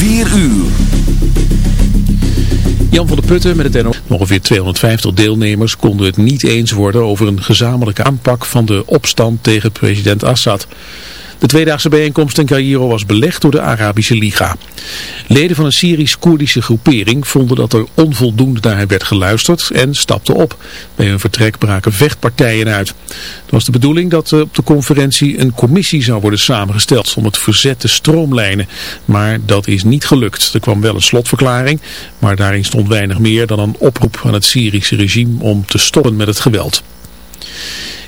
4 uur. Jan van der Putten met het NO. Ongeveer 250 deelnemers konden het niet eens worden over een gezamenlijke aanpak van de opstand tegen president Assad. De tweedaagse bijeenkomst in Cairo was belegd door de Arabische Liga. Leden van een Syrisch-Koerdische groepering vonden dat er onvoldoende naar hen werd geluisterd en stapten op. Bij hun vertrek braken vechtpartijen uit. Het was de bedoeling dat op de conferentie een commissie zou worden samengesteld om het verzet te stroomlijnen. Maar dat is niet gelukt. Er kwam wel een slotverklaring, maar daarin stond weinig meer dan een oproep aan het Syrische regime om te stoppen met het geweld.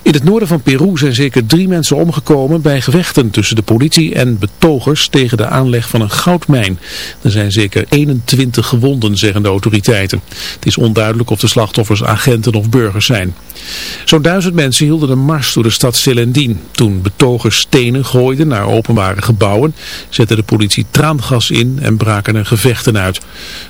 In het noorden van Peru zijn zeker drie mensen omgekomen bij gevechten tussen de politie en betogers tegen de aanleg van een goudmijn. Er zijn zeker 21 gewonden, zeggen de autoriteiten. Het is onduidelijk of de slachtoffers agenten of burgers zijn. Zo'n duizend mensen hielden een mars door de stad Selendien. Toen betogers stenen gooiden naar openbare gebouwen, zette de politie traangas in en braken er gevechten uit.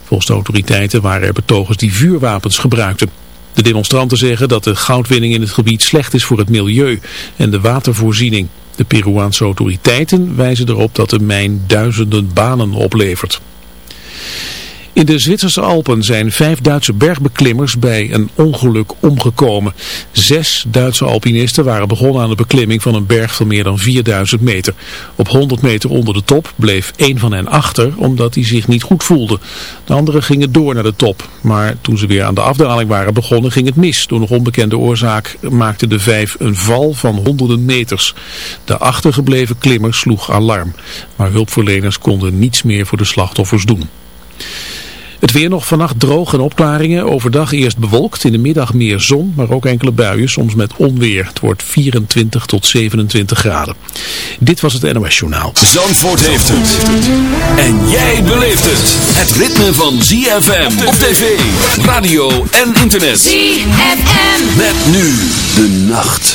Volgens de autoriteiten waren er betogers die vuurwapens gebruikten. De demonstranten zeggen dat de goudwinning in het gebied slecht is voor het milieu en de watervoorziening. De Peruaanse autoriteiten wijzen erop dat de mijn duizenden banen oplevert. In de Zwitserse Alpen zijn vijf Duitse bergbeklimmers bij een ongeluk omgekomen. Zes Duitse alpinisten waren begonnen aan de beklimming van een berg van meer dan 4000 meter. Op 100 meter onder de top bleef één van hen achter omdat hij zich niet goed voelde. De anderen gingen door naar de top. Maar toen ze weer aan de afdaling waren begonnen ging het mis. Door nog onbekende oorzaak maakten de vijf een val van honderden meters. De achtergebleven klimmer sloeg alarm. Maar hulpverleners konden niets meer voor de slachtoffers doen. Het weer nog vannacht droog en opklaringen. Overdag eerst bewolkt, in de middag meer zon, maar ook enkele buien, soms met onweer. Het wordt 24 tot 27 graden. Dit was het NOS Journaal. Zandvoort heeft het. En jij beleeft het. Het ritme van ZFM op tv, radio en internet. ZFM. Met nu de nacht.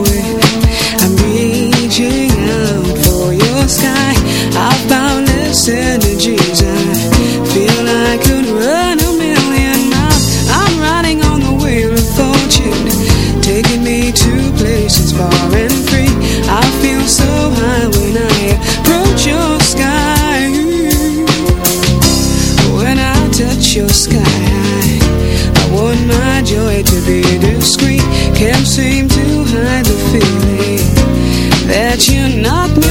you knock me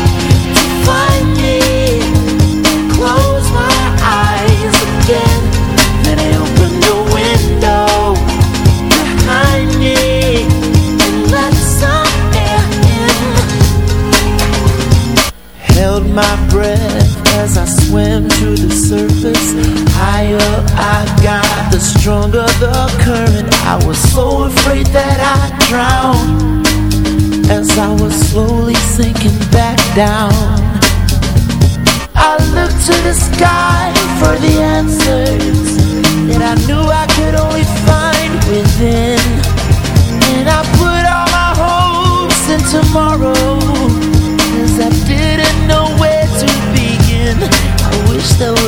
my breath as I swim to the surface. Higher I got, the stronger the current. I was so afraid that I'd drown as I was slowly sinking back down. I looked to the sky for the answers that I knew I could only find within.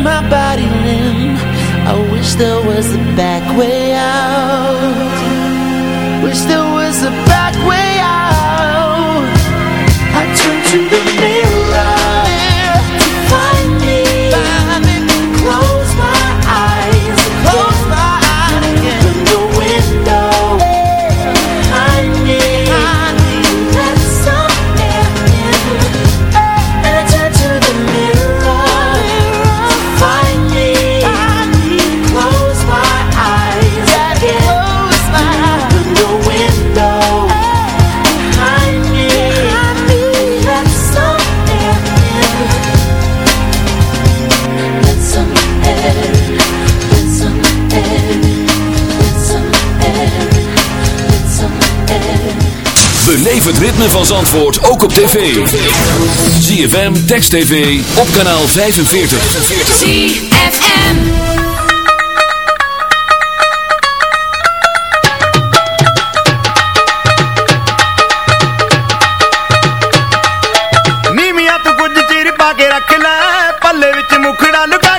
my body limb I wish there was a back way out. Wish there Beleef het ritme van Zandvoort ook op tv. ZFM, Text TV, op kanaal 45. ZFM ਨੀਮੀਆਂ ਤੂੰ ਕੁਝ ਚਿਰ ਪਾ ਕੇ ਰੱਖ palle ਪੱਲੇ ਵਿੱਚ ਮੁਖੜਾ ਲੁਕਾ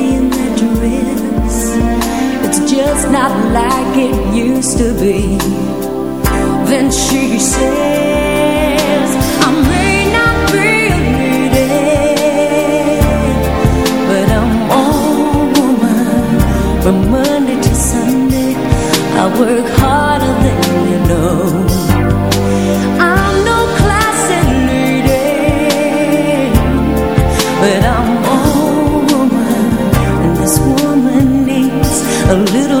just not like it used to be. Then she says, I may not be lady, but I'm all woman from Monday to Sunday. I work harder than you know. A little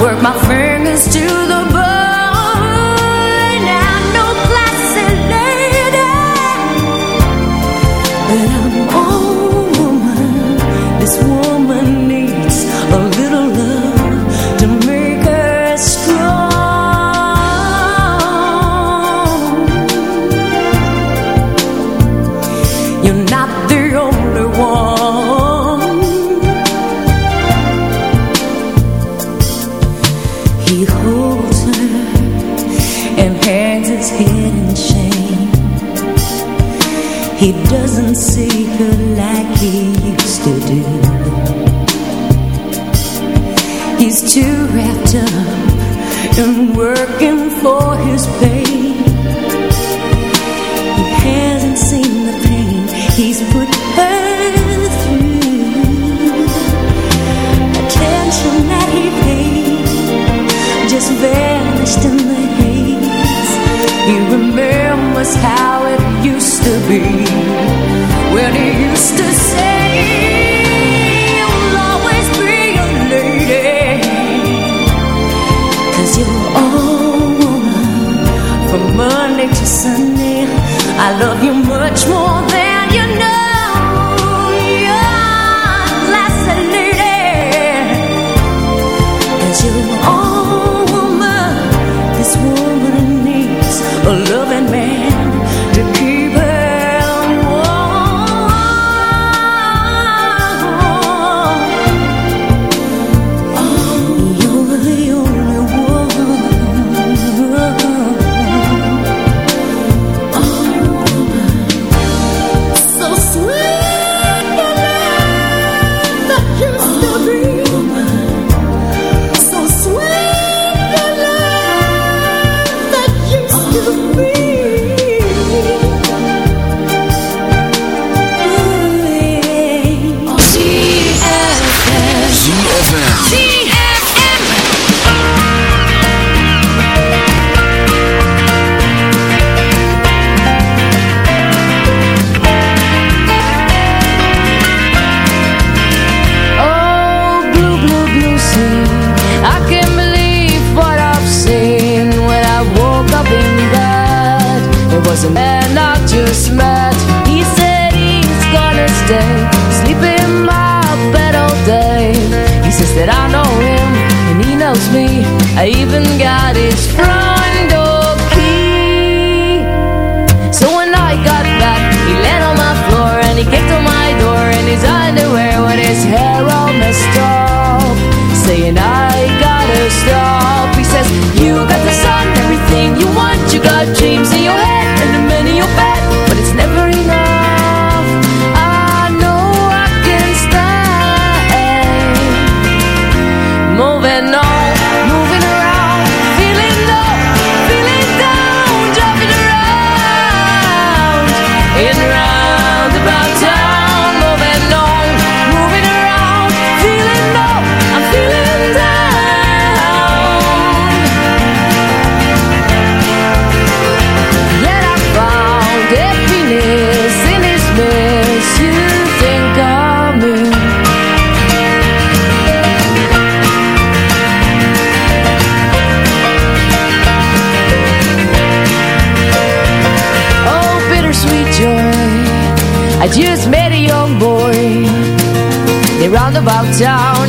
Work my fingers how it used to be when he used to say, You'll always be a you're all woman from Monday to Sunday. I love you much more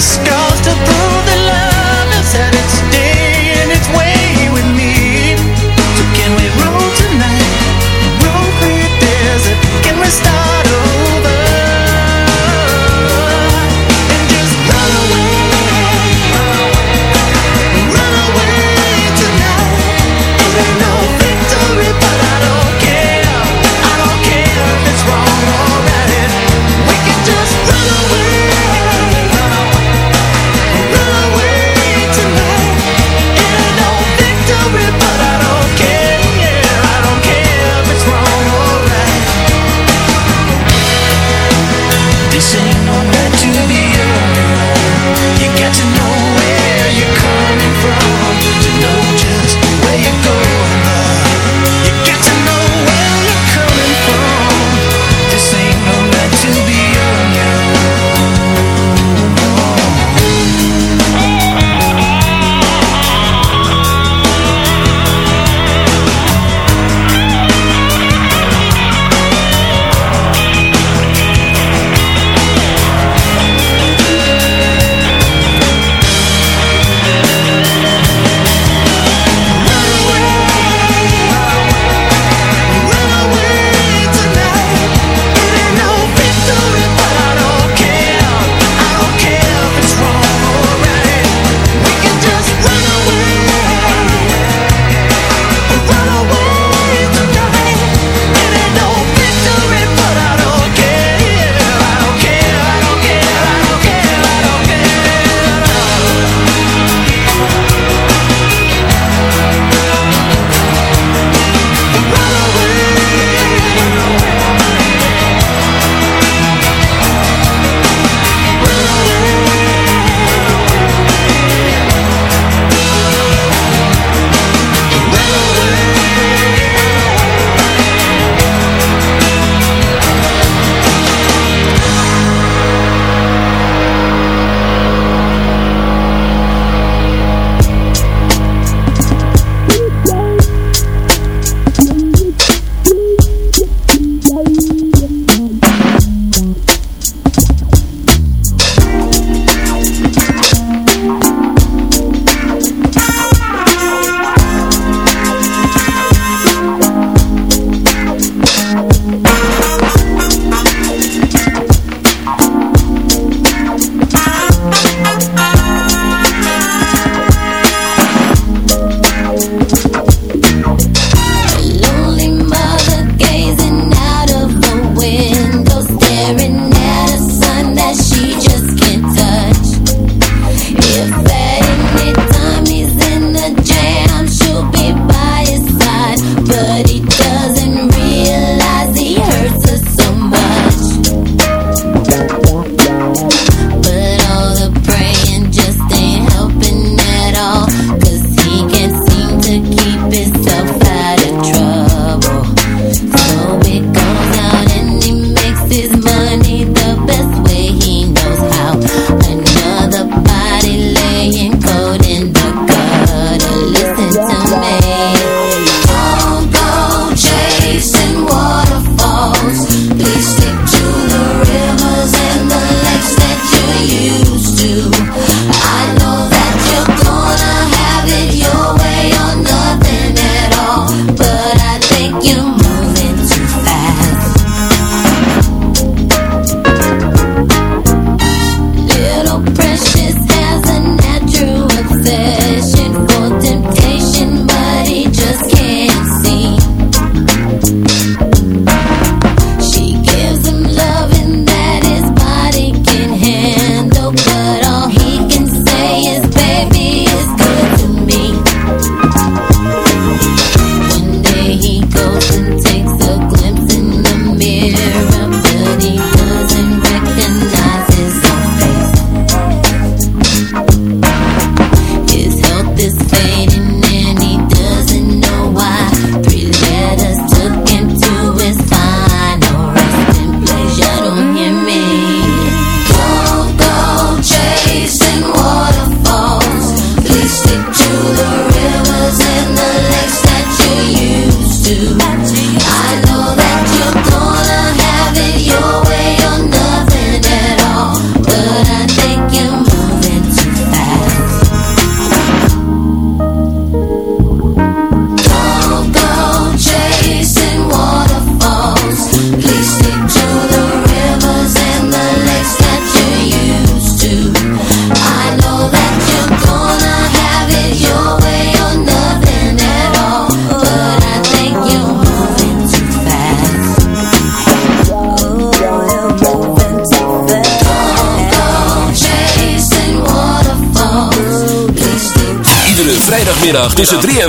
sky.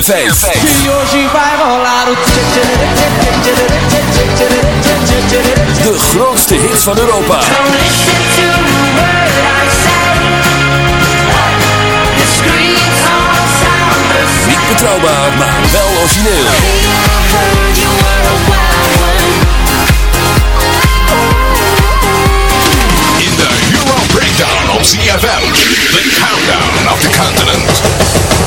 Vrijdagmiddag tussen 3 en 5. De grootste hits van Europa. Niet betrouwbaar, maar wel origineel. In de Euro Breakdown op CFM. The Countdown of the Continent.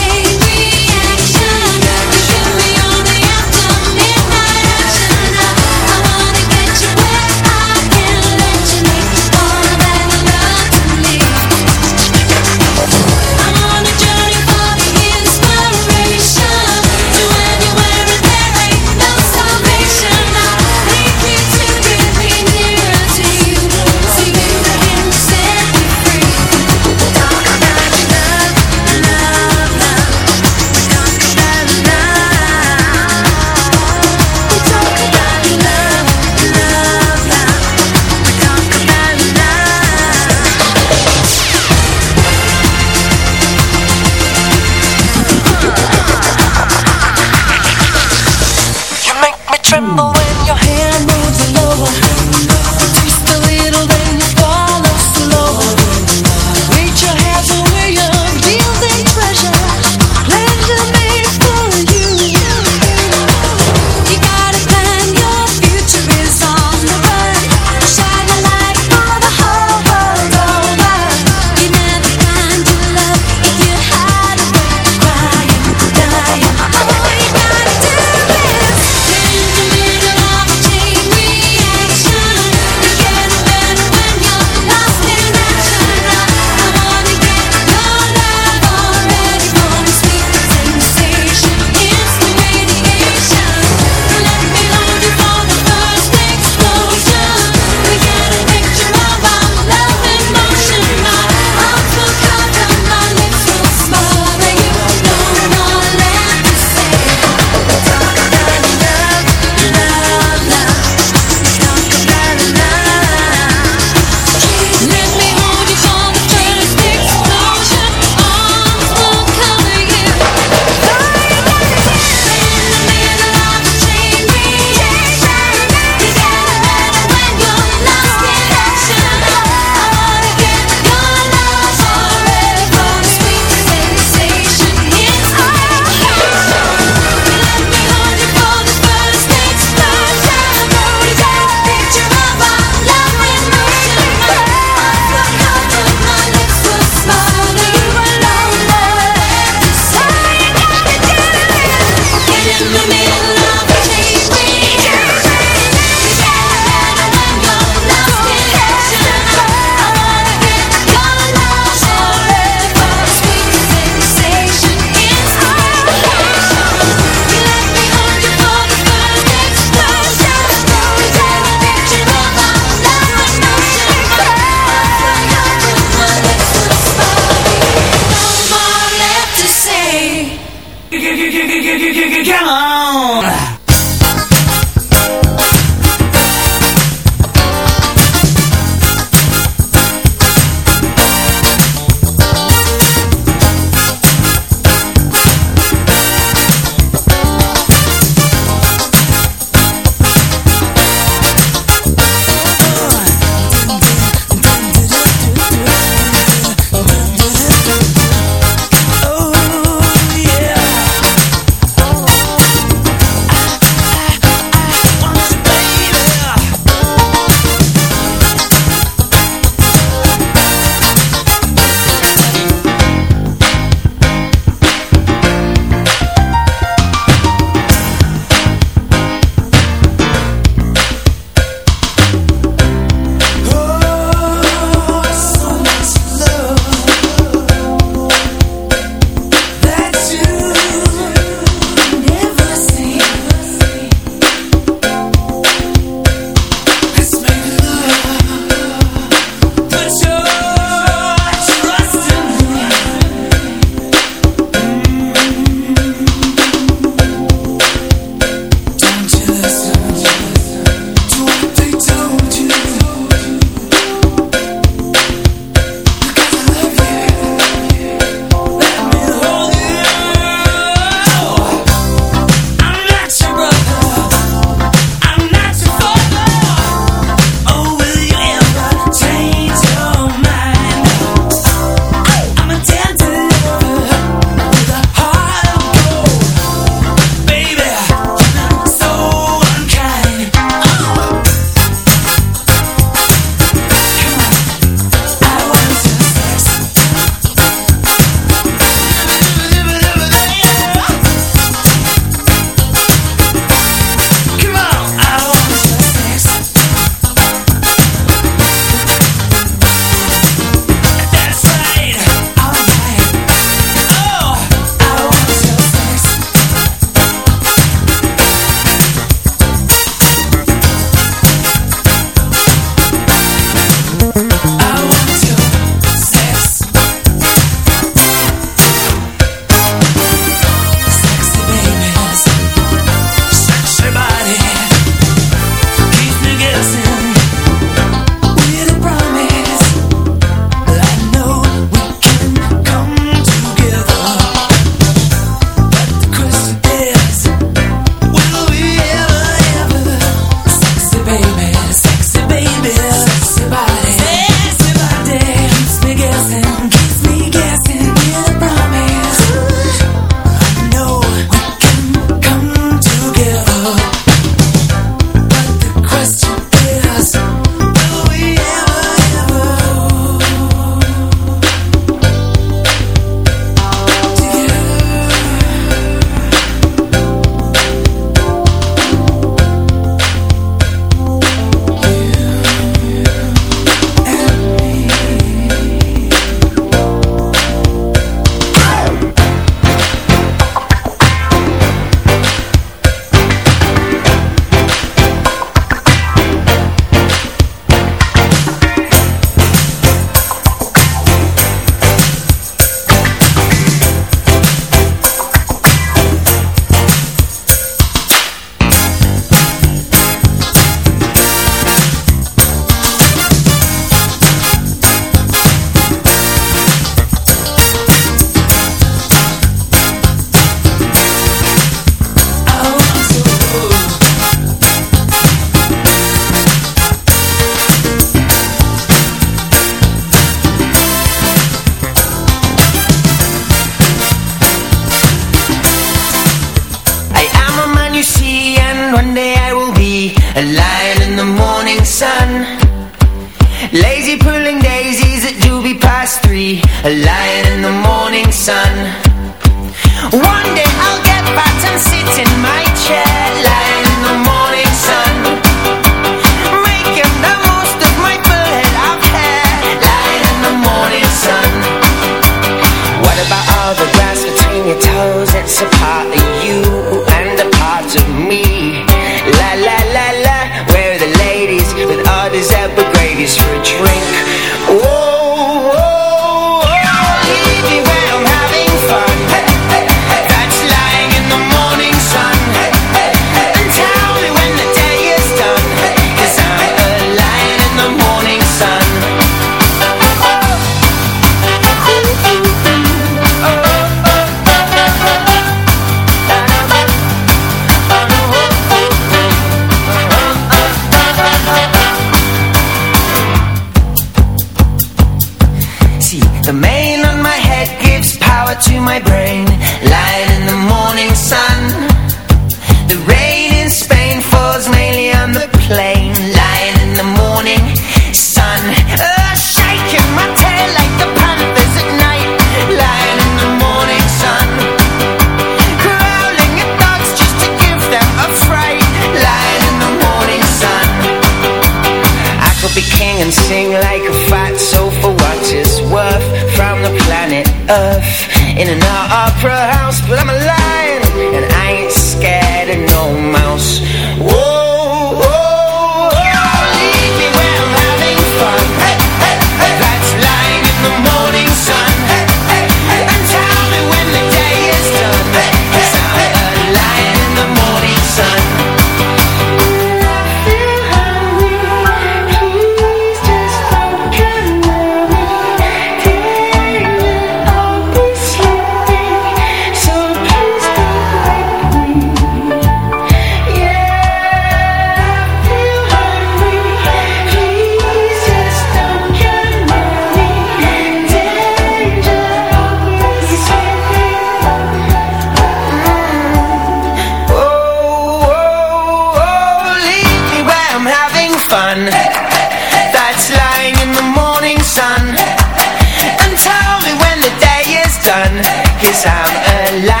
And tell me when the day is done. Cause I'm alive